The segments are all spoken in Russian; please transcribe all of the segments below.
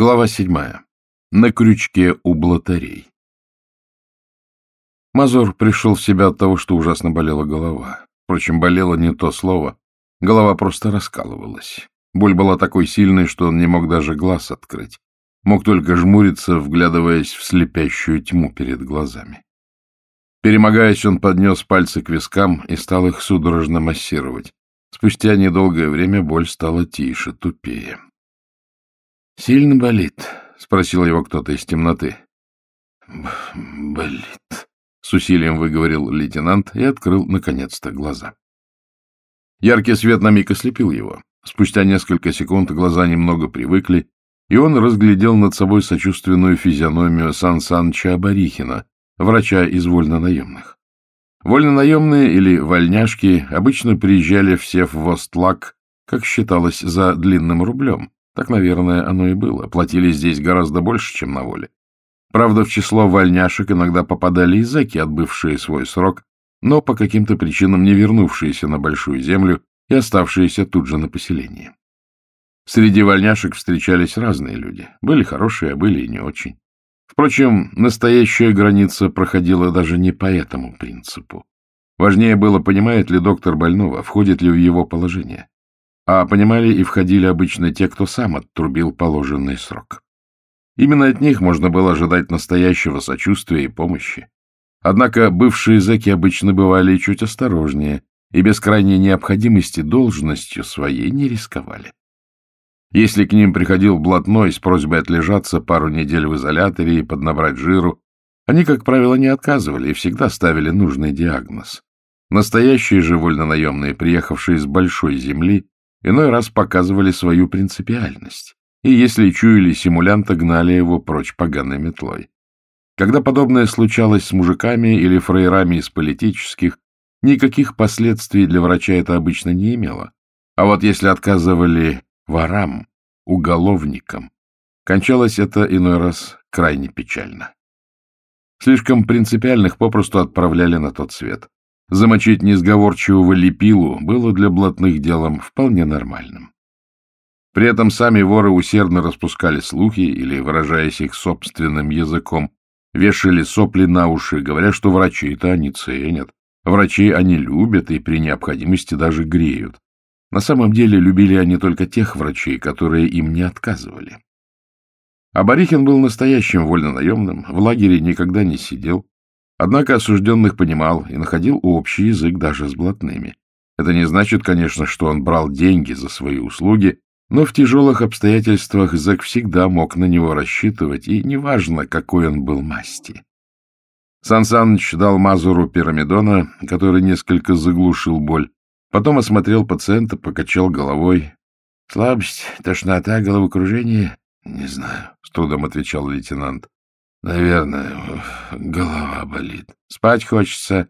Глава седьмая. На крючке у блатарей. Мазур пришел в себя от того, что ужасно болела голова. Впрочем, болело не то слово. Голова просто раскалывалась. Боль была такой сильной, что он не мог даже глаз открыть. Мог только жмуриться, вглядываясь в слепящую тьму перед глазами. Перемогаясь, он поднес пальцы к вискам и стал их судорожно массировать. Спустя недолгое время боль стала тише, тупее. — Сильно болит? — спросил его кто-то из темноты. — Болит, — с усилием выговорил лейтенант и открыл, наконец-то, глаза. Яркий свет на миг ослепил его. Спустя несколько секунд глаза немного привыкли, и он разглядел над собой сочувственную физиономию Сан Санча Абарихина, врача из вольнонаемных. Вольнонаемные или вольняшки обычно приезжали все в Востлак, как считалось, за длинным рублем. Так, наверное, оно и было. Платили здесь гораздо больше, чем на воле. Правда, в число вольняшек иногда попадали и зэки, отбывшие свой срок, но по каким-то причинам не вернувшиеся на Большую Землю и оставшиеся тут же на поселении. Среди вольняшек встречались разные люди. Были хорошие, а были и не очень. Впрочем, настоящая граница проходила даже не по этому принципу. Важнее было, понимает ли доктор больного, входит ли в его положение. А понимали и входили обычно те, кто сам оттрубил положенный срок. Именно от них можно было ожидать настоящего сочувствия и помощи. Однако бывшие зэки обычно бывали чуть осторожнее и без крайней необходимости должностью своей не рисковали. Если к ним приходил блатной с просьбой отлежаться пару недель в изоляторе и поднабрать жиру, они, как правило, не отказывали и всегда ставили нужный диагноз. Настоящие же вольнонаемные, приехавшие с большой земли, иной раз показывали свою принципиальность, и если чуяли симулянта, гнали его прочь поганой метлой. Когда подобное случалось с мужиками или фрейрами из политических, никаких последствий для врача это обычно не имело. А вот если отказывали ворам, уголовникам. Кончалось это иной раз крайне печально. Слишком принципиальных попросту отправляли на тот свет. Замочить несговорчивого лепилу было для блатных делом вполне нормальным. При этом сами воры усердно распускали слухи или, выражаясь их собственным языком, вешали сопли на уши, говоря, что врачей-то они ценят, врачей они любят и при необходимости даже греют. На самом деле любили они только тех врачей, которые им не отказывали. Абарихин был настоящим вольнонаемным, в лагере никогда не сидел, однако осужденных понимал и находил общий язык даже с блатными. Это не значит, конечно, что он брал деньги за свои услуги, но в тяжелых обстоятельствах зэк всегда мог на него рассчитывать, и неважно, какой он был масти. Сан Саныч дал Мазуру пирамидона, который несколько заглушил боль, Потом осмотрел пациента, покачал головой. — Слабость, тошнота, головокружение? — Не знаю, — с трудом отвечал лейтенант. — Наверное, голова болит. — Спать хочется.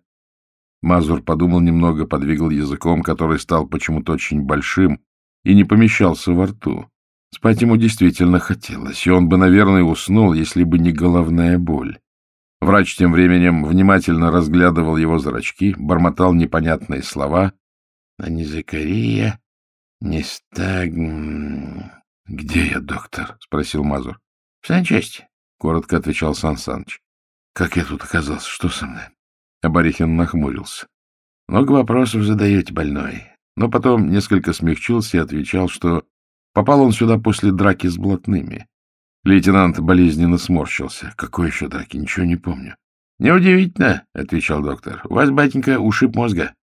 Мазур подумал немного, подвигал языком, который стал почему-то очень большим и не помещался во рту. Спать ему действительно хотелось, и он бы, наверное, уснул, если бы не головная боль. Врач тем временем внимательно разглядывал его зрачки, бормотал непонятные слова а не Закария, не Стаг... — Где я, доктор? — спросил Мазур. — В санчасти, — коротко отвечал Сан Саныч. — Как я тут оказался? Что со мной? Абарихин нахмурился. — Много вопросов задаете, больной. Но потом несколько смягчился и отвечал, что попал он сюда после драки с блатными. Лейтенант болезненно сморщился. — Какой еще драки? Ничего не помню. — Неудивительно, — отвечал доктор. — У вас, батенька, ушиб мозга.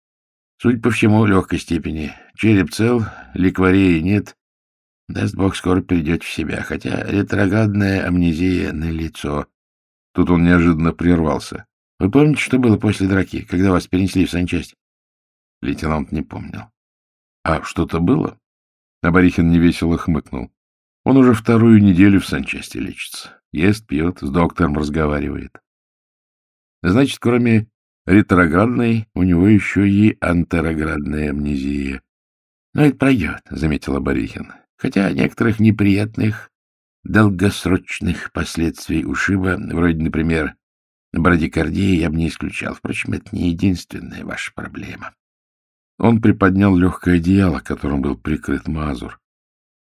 Судя по всему, легкой степени. Череп цел, ликвореи нет. Даст бог, скоро придет в себя, хотя ретроградная амнезия на лицо. Тут он неожиданно прервался. Вы помните, что было после драки, когда вас перенесли в санчасть? Лейтенант не помнил. А что-то было? Абарихин невесело хмыкнул. Он уже вторую неделю в санчасти лечится. Ест, пьет, с доктором разговаривает. Значит, кроме ретроградной, у него еще и антероградная амнезия. — Но это пройдет, — заметил Борихин. — Хотя некоторых неприятных долгосрочных последствий ушиба, вроде, например, брадикардии, я бы не исключал. Впрочем, это не единственная ваша проблема. Он приподнял легкое одеяло, которым был прикрыт Мазур.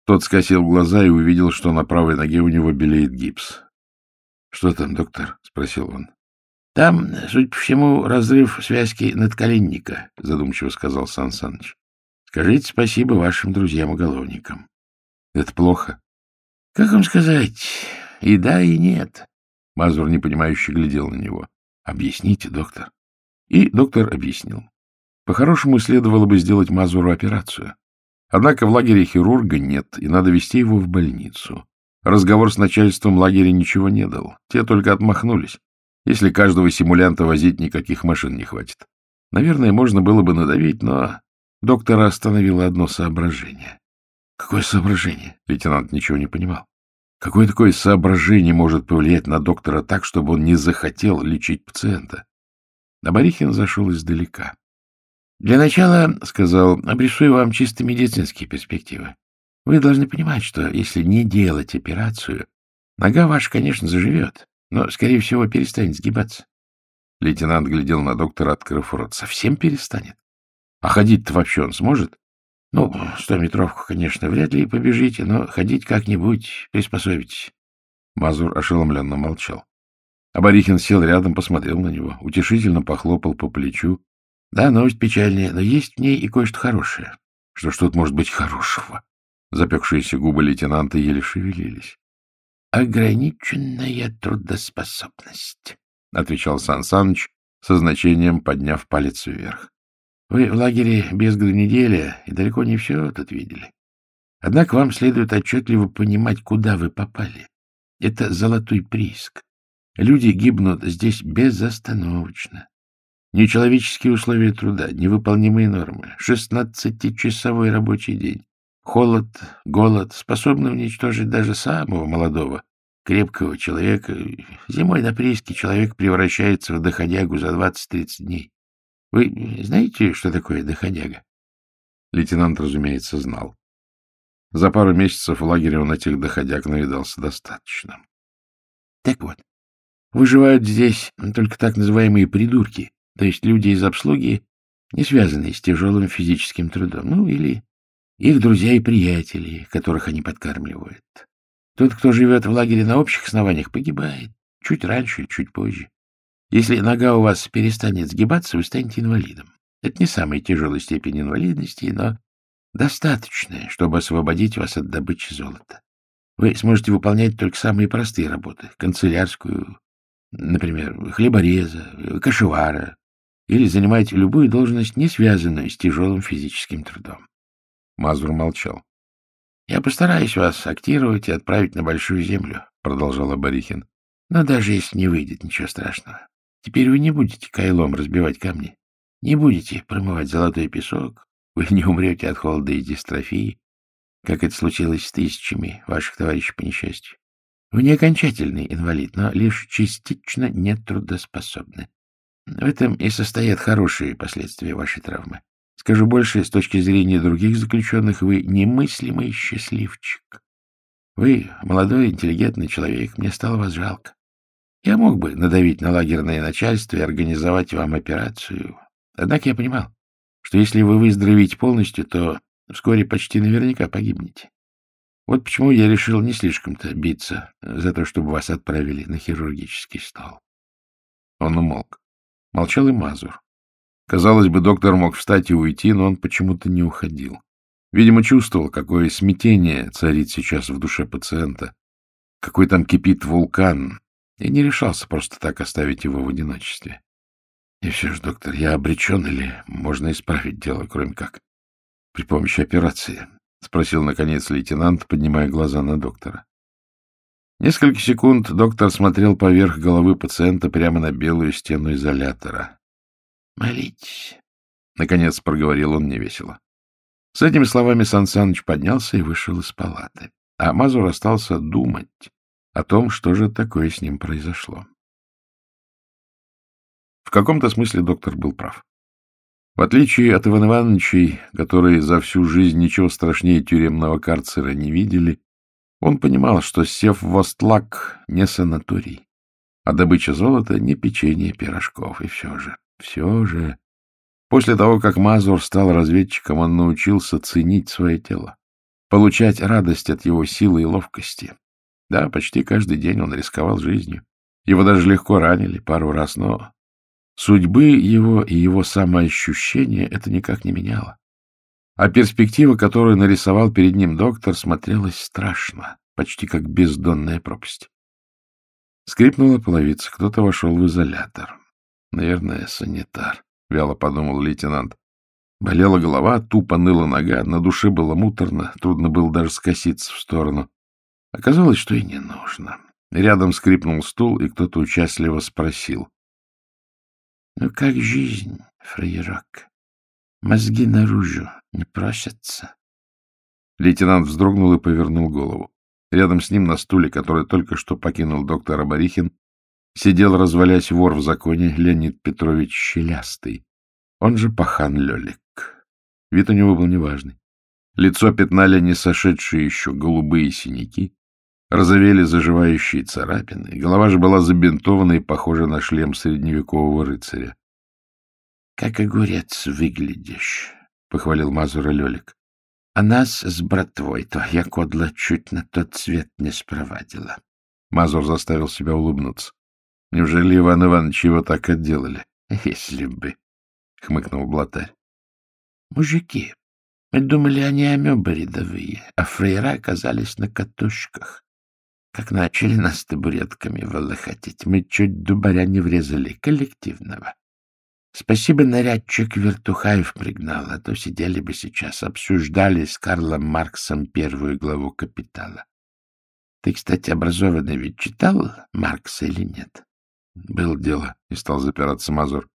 Тот скосил глаза и увидел, что на правой ноге у него белеет гипс. — Что там, доктор? — спросил он. — Там, судя по всему, разрыв связки надколенника, — задумчиво сказал Сан Саныч. — Скажите спасибо вашим друзьям-уголовникам. — Это плохо? — Как вам сказать, и да, и нет. Мазур непонимающе глядел на него. — Объясните, доктор. И доктор объяснил. По-хорошему, следовало бы сделать Мазуру операцию. Однако в лагере хирурга нет, и надо везти его в больницу. Разговор с начальством лагеря ничего не дал. Те только отмахнулись. Если каждого симулянта возить, никаких машин не хватит. Наверное, можно было бы надавить, но доктора остановило одно соображение. Какое соображение? Лейтенант ничего не понимал. Какое такое соображение может повлиять на доктора так, чтобы он не захотел лечить пациента? Наборихин зашел издалека. Для начала, — сказал, — обрисую вам чисто медицинские перспективы. Вы должны понимать, что если не делать операцию, нога ваша, конечно, заживет, но, скорее всего, перестанет сгибаться. Лейтенант глядел на доктора, открыв рот. Совсем перестанет? А ходить-то вообще он сможет? Ну, стометровку, конечно, вряд ли побежите, но ходить как-нибудь приспособитесь. Мазур ошеломленно молчал. Абарихин сел рядом, посмотрел на него, утешительно похлопал по плечу, да, новость печальная, но есть в ней и кое-что хорошее. Что ж тут может быть хорошего? Запекшиеся губы лейтенанта еле шевелились. Ограниченная трудоспособность, — отвечал Сан Саныч, со значением подняв палец вверх. Вы в лагере без году недели и далеко не все тут видели. Однако вам следует отчетливо понимать, куда вы попали. Это золотой прииск. Люди гибнут здесь безостановочно. Нечеловеческие условия труда, невыполнимые нормы, шестнадцатичасовой рабочий день, холод, голод, способны уничтожить даже самого молодого, крепкого человека. Зимой на прииске человек превращается в доходягу за 20-30 дней. Вы знаете, что такое доходяга? Лейтенант, разумеется, знал. За пару месяцев в лагере он этих доходяг навидался достаточно. Так вот, выживают здесь только так называемые придурки, то есть люди из обслуги, не связанные с тяжелым физическим трудом, ну или их друзья и приятели, которых они подкармливают. Тот, кто живет в лагере на общих основаниях, погибает чуть раньше чуть позже. Если нога у вас перестанет сгибаться, вы станете инвалидом. Это не самая тяжелая степень инвалидности, но достаточная, чтобы освободить вас от добычи золота. Вы сможете выполнять только самые простые работы, канцелярскую, например, хлебореза, кошевара, или занимаете любую должность, не связанную с тяжелым физическим трудом. Мазур молчал. — Я постараюсь вас актировать и отправить на Большую Землю, — продолжал Барихин. — Но даже если не выйдет, ничего страшного. Теперь вы не будете кайлом разбивать камни, не будете промывать золотой песок, вы не умрете от холода и дистрофии, как это случилось с тысячами ваших товарищей по несчастью. Вы не окончательный инвалид, но лишь частично нетрудоспособны. В этом и состоят хорошие последствия вашей травмы. Скажу больше, с точки зрения других заключенных, вы немыслимый счастливчик. Вы молодой, интеллигентный человек, мне стало вас жалко. Я мог бы надавить на лагерное начальство и организовать вам операцию. Однако я понимал, что если вы выздоровеете полностью, то вскоре почти наверняка погибнете. Вот почему я решил не слишком-то биться за то, чтобы вас отправили на хирургический стол. Он умолк. Молчал и Мазур. Казалось бы, доктор мог встать и уйти, но он почему-то не уходил. Видимо, чувствовал, какое смятение царит сейчас в душе пациента, какой там кипит вулкан, и не решался просто так оставить его в одиночестве. И все же, доктор, я обречен или можно исправить дело, кроме как при помощи операции? — спросил, наконец, лейтенант, поднимая глаза на доктора. Несколько секунд доктор смотрел поверх головы пациента прямо на белую стену изолятора. — Молитесь, — наконец проговорил он невесело. С этими словами Сан Саныч поднялся и вышел из палаты, а Мазур остался думать о том, что же такое с ним произошло. В каком-то смысле доктор был прав. В отличие от Ивана Ивановичей, которые за всю жизнь ничего страшнее тюремного карцера не видели, он понимал, что сев в Востлак не санаторий, а добыча золота не печенье пирожков. И все же, все же... После того, как Мазур стал разведчиком, он научился ценить свое тело. получать радость от его силы и ловкости. Да, почти каждый день он рисковал жизнью. Его даже легко ранили пару раз, но судьбы его и его самоощущения это никак не меняло. А перспектива, которую нарисовал перед ним доктор, смотрелась страшно, почти как бездонная пропасть. Скрипнула половица, кто-то вошел в изолятор. Наверное, санитар, — вяло подумал лейтенант. Болела голова, тупо ныла нога, на душе было муторно, трудно было даже скоситься в сторону. Оказалось, что и не нужно. Рядом скрипнул стул, и кто-то участливо спросил. — Ну как жизнь, фраерок? Мозги наружу не просятся? Лейтенант вздрогнул и повернул голову. Рядом с ним на стуле, который только что покинул доктор Абарихин, сидел, развалясь вор в законе, Леонид Петрович Щелястый, он же пахан Лелик. Вид у него был неважный. Лицо пятнали не сошедшие еще голубые синяки, разовели заживающие царапины, голова же была забинтована и похожа на шлем средневекового рыцаря. — Как огурец выглядишь, — похвалил Мазура Лелик. — А нас с братвой твоя кодла чуть на тот свет не спровадила. Мазур заставил себя улыбнуться. Неужели Иван Иванович его так отделали? — Если бы, — хмыкнул блатарь. Мужики. Мы думали, они амебы рядовые, а фрейра оказались на катушках. Как начали нас табуретками волохатить, мы чуть дубаря не врезали, коллективного. Спасибо, нарядчик Вертухаев пригнал, а то сидели бы сейчас, обсуждали с Карлом Марксом первую главу «Капитала». Ты, кстати, образованный ведь читал Маркса или нет? Был дело, и стал запираться Мазур.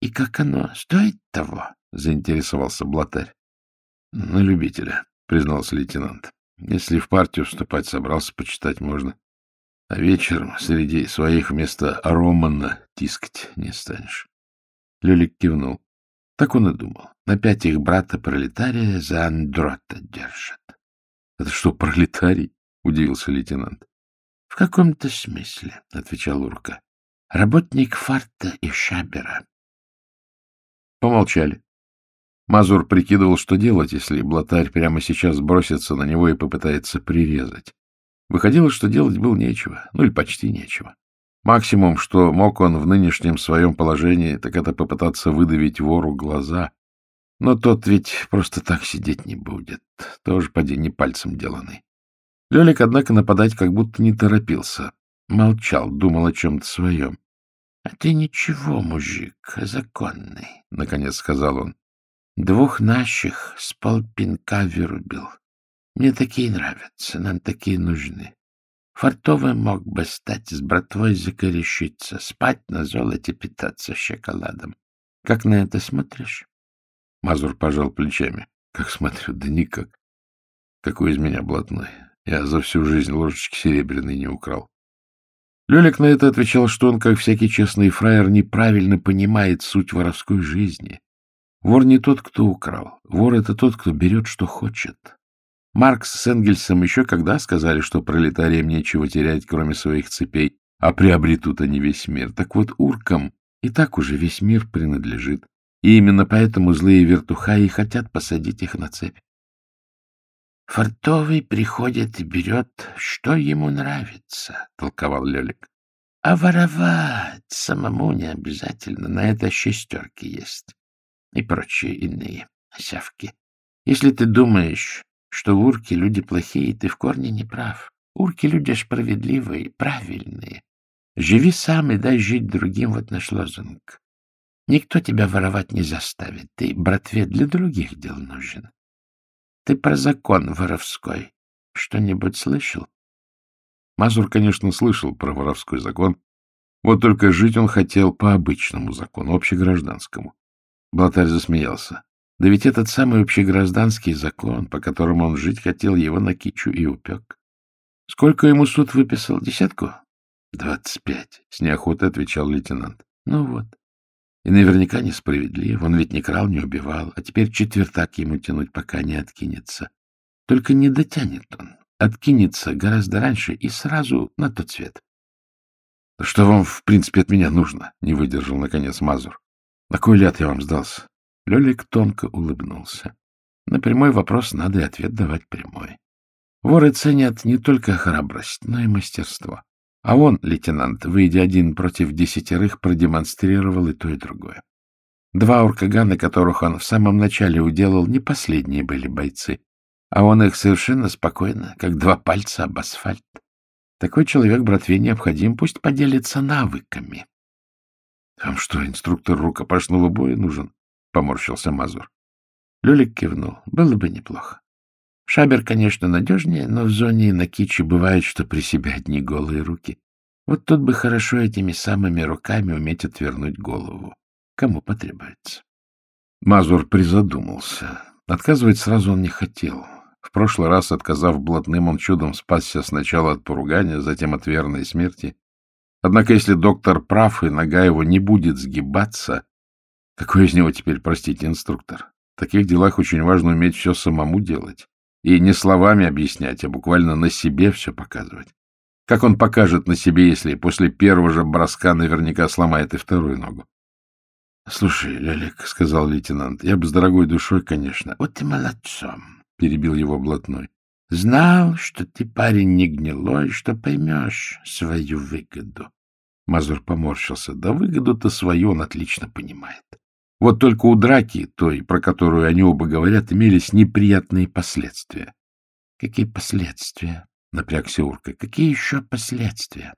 И как оно? Стоит того? — заинтересовался Блатарь. — На любителя, — признался лейтенант. — Если в партию вступать собрался, почитать можно. А вечером среди своих вместо Романа тискать не станешь. Люлик кивнул. Так он и думал. Опять их брата-пролетария за андрота держат. — Это что, пролетарий? — удивился лейтенант. — В каком-то смысле, — отвечал Урка. — Работник фарта и шабера. Помолчали. Мазур прикидывал, что делать, если блатарь прямо сейчас бросится на него и попытается прирезать. Выходило, что делать было нечего, ну или почти нечего. Максимум, что мог он в нынешнем своем положении, так это попытаться выдавить вору глаза. Но тот ведь просто так сидеть не будет. Тоже, поди, не пальцем деланный. Лелик, однако, нападать как будто не торопился. Молчал, думал о чем-то своем. — А ты ничего, мужик, законный, — наконец сказал он. Двух наших с полпинка вырубил. Мне такие нравятся, нам такие нужны. Фартовый мог бы стать с братвой закорешиться, спать на золоте, питаться шоколадом. Как на это смотришь? Мазур пожал плечами. Как смотрю? Да никак. Какой из меня блатной. Я за всю жизнь ложечки серебряной не украл. Лёлик на это отвечал, что он, как всякий честный фраер, неправильно понимает суть воровской жизни Вор не тот, кто украл. Вор — это тот, кто берет, что хочет. Маркс с Энгельсом еще когда сказали, что пролетариям нечего терять, кроме своих цепей, а приобретут они весь мир. Так вот, уркам и так уже весь мир принадлежит. И именно поэтому злые вертухаи хотят посадить их на цепь. «Фартовый приходит и берет, что ему нравится», — толковал Лелик. «А воровать самому не обязательно, на это шестерки есть и прочие иные сявки. Если ты думаешь, что урки — люди плохие, ты в корне не прав. Урки — люди справедливые, правильные. Живи сам и дай жить другим, вот наш лозунг. Никто тебя воровать не заставит. Ты, братве, для других дел нужен. Ты про закон воровской что-нибудь слышал? Мазур, конечно, слышал про воровской закон. Вот только жить он хотел по обычному закону, общегражданскому. Блатарь засмеялся. Да ведь этот самый общегражданский закон, по которому он жить хотел, его на кичу и упек. Сколько ему суд выписал? Десятку? Двадцать пять, — с неохотой отвечал лейтенант. Ну вот. И наверняка несправедливо. Он ведь не крал, не убивал, а теперь четвертак ему тянуть, пока не откинется. Только не дотянет он. Откинется гораздо раньше и сразу на тот свет. — Что вам, в принципе, от меня нужно? — не выдержал, наконец, Мазур. На кой ляд я вам сдался? Лёлик тонко улыбнулся. На прямой вопрос надо и ответ давать прямой. Воры ценят не только храбрость, но и мастерство. А он, лейтенант, выйдя один против десятерых, продемонстрировал и то, и другое. Два уркагана, которых он в самом начале уделал, не последние были бойцы, а он их совершенно спокойно, как два пальца об асфальт. Такой человек братве необходим, пусть поделится навыками. — Вам что, инструктор рукопашного боя нужен? — поморщился Мазур. Люлик кивнул. Было бы неплохо. Шабер, конечно, надежнее, но в зоне на кичи бывает, что при себе одни голые руки. Вот тут бы хорошо этими самыми руками уметь отвернуть голову. Кому потребуется. Мазур призадумался. Отказывать сразу он не хотел. В прошлый раз, отказав блатным, он чудом спасся сначала от поругания, затем от верной смерти. Однако, если доктор прав, и нога его не будет сгибаться, какой из него теперь, простите, инструктор? В таких делах очень важно уметь все самому делать. И не словами объяснять, а буквально на себе все показывать. Как он покажет на себе, если после первого же броска наверняка сломает и вторую ногу? — Слушай, Лелик, — сказал лейтенант, — я бы с дорогой душой, конечно. — Вот ты молодцом, — перебил его блатной. — Знал, что ты парень не гнилой, что поймешь свою выгоду. Мазур поморщился. Да выгоду-то свою он отлично понимает. Вот только у драки, той, про которую они оба говорят, имелись неприятные последствия. — Какие последствия? — напрягся Урка. — Какие еще последствия?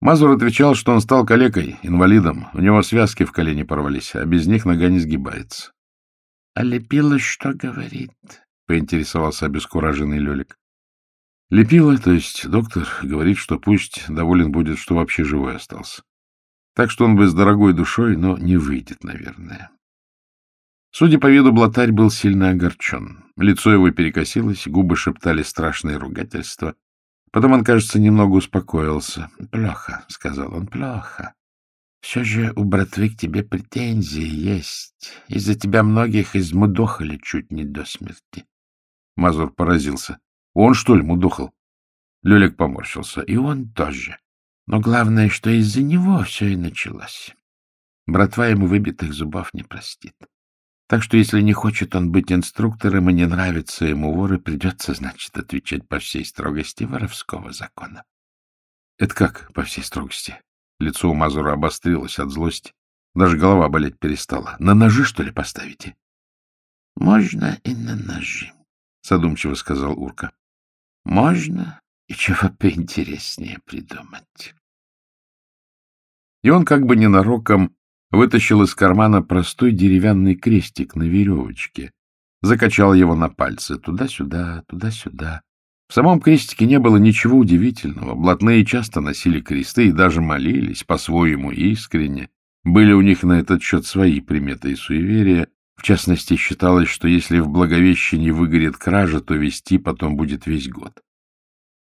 Мазур отвечал, что он стал калекой, инвалидом. У него связки в колени порвались, а без них нога не сгибается. — А Лепила что говорит? — поинтересовался обескураженный Лелик. Лепила, то есть доктор, говорит, что пусть доволен будет, что вообще живой остался. Так что он бы с дорогой душой, но не выйдет, наверное. Судя по виду, блатарь был сильно огорчен. Лицо его перекосилось, губы шептали страшные ругательства. Потом он, кажется, немного успокоился. — Плохо, — сказал он, — плохо. Все же у братвы к тебе претензии есть. Из-за тебя многих измудохали чуть не до смерти. Мазур поразился. — Он, что ли, мудохал? Лёлик поморщился. — И он тоже. Но главное, что из-за него все и началось. Братва ему выбитых зубов не простит. Так что, если не хочет он быть инструктором и не нравится ему воры, придется, значит, отвечать по всей строгости воровского закона. — Это как по всей строгости? Лицо у Мазура обострилось от злости. Даже голова болеть перестала. На ножи, что ли, поставите? — Можно и на ножи, — задумчиво сказал Урка. — Можно и чего поинтереснее придумать. И он как бы ненароком вытащил из кармана простой деревянный крестик на веревочке, закачал его на пальцы туда-сюда, туда-сюда. В самом крестике не было ничего удивительного. Блатные часто носили кресты и даже молились по-своему искренне. Были у них на этот счет свои приметы и суеверия. В частности, считалось, что если в Благовещении выгорит кража, то вести потом будет весь год.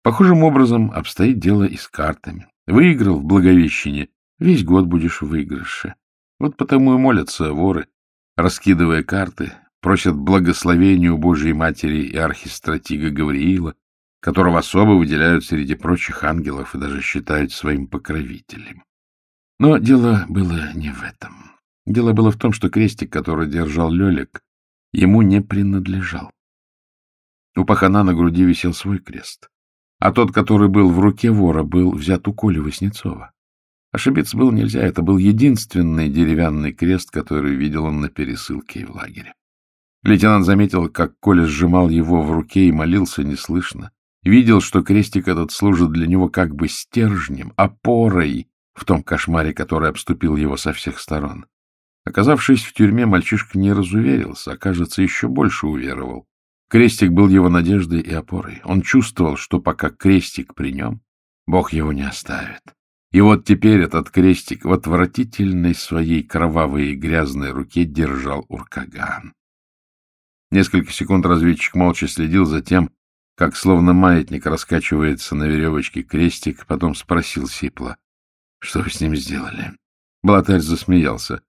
Похожим образом обстоит дело и с картами. Выиграл в Благовещении, весь год будешь в выигрыше. Вот потому и молятся воры, раскидывая карты, просят благословения у Божьей Матери и архистратига Гавриила, которого особо выделяют среди прочих ангелов и даже считают своим покровителем. Но дело было не в этом. Дело было в том, что крестик, который держал Лелик, ему не принадлежал. У пахана на груди висел свой крест, а тот, который был в руке вора, был взят у Коли Васнецова. Ошибиться было нельзя, это был единственный деревянный крест, который видел он на пересылке и в лагере. Лейтенант заметил, как Коля сжимал его в руке и молился неслышно. Видел, что крестик этот служит для него как бы стержнем, опорой в том кошмаре, который обступил его со всех сторон. Оказавшись в тюрьме, мальчишка не разуверился, а, кажется, еще больше уверовал. Крестик был его надеждой и опорой. Он чувствовал, что пока крестик при нем, Бог его не оставит. И вот теперь этот крестик в отвратительной своей кровавой и грязной руке держал Уркаган. Несколько секунд разведчик молча следил за тем, как словно маятник раскачивается на веревочке крестик, потом спросил сипло, что вы с ним сделали. Блатарь засмеялся.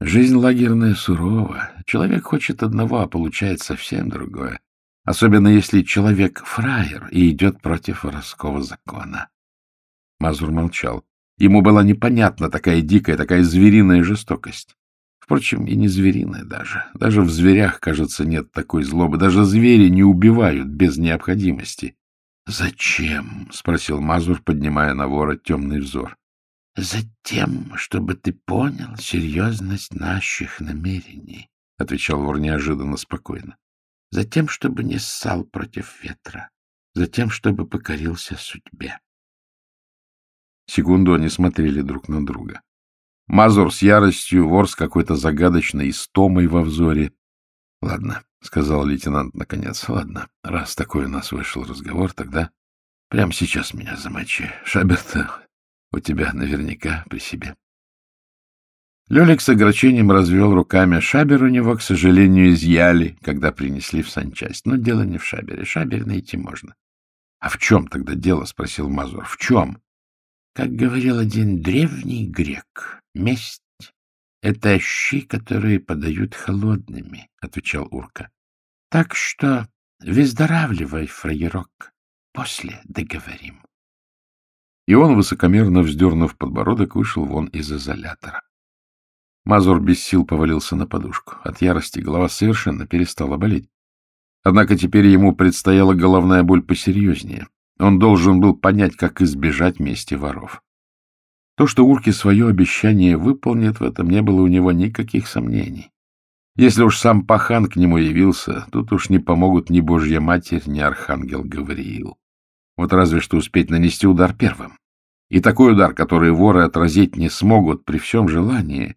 Жизнь лагерная сурова. Человек хочет одного, а получает совсем другое. Особенно если человек фраер и идет против воровского закона. Мазур молчал. Ему была непонятна такая дикая, такая звериная жестокость. Впрочем, и не звериная даже. Даже в зверях, кажется, нет такой злобы. Даже звери не убивают без необходимости. — Зачем? — спросил Мазур, поднимая на вора темный взор. — Затем, чтобы ты понял серьезность наших намерений, — отвечал вор неожиданно спокойно. — Затем, чтобы не ссал против ветра. Затем, чтобы покорился судьбе. Секунду они смотрели друг на друга. Мазур с яростью, вор с какой-то загадочной истомой во взоре. — Ладно, — сказал лейтенант наконец, — ладно, раз такой у нас вышел разговор, тогда прямо сейчас меня замочи. Шаберта у тебя наверняка при себе. Лелик с огорчением развел руками. Шабер у него, к сожалению, изъяли, когда принесли в санчасть. Но дело не в Шабере. Шабер найти можно. — А в чем тогда дело? — спросил Мазур. — В чем? Как говорил один древний грек, месть — это щи, которые подают холодными, — отвечал Урка. — Так что выздоравливай, фраерок, после договорим. И он, высокомерно вздернув подбородок, вышел вон из изолятора. Мазур без сил повалился на подушку. От ярости голова совершенно перестала болеть. Однако теперь ему предстояла головная боль посерьезнее. Он должен был понять, как избежать мести воров. То, что Урки свое обещание выполнит, в этом не было у него никаких сомнений. Если уж сам Пахан к нему явился, тут уж не помогут ни Божья Матерь, ни Архангел Гавриил. Вот разве что успеть нанести удар первым. И такой удар, который воры отразить не смогут при всем желании,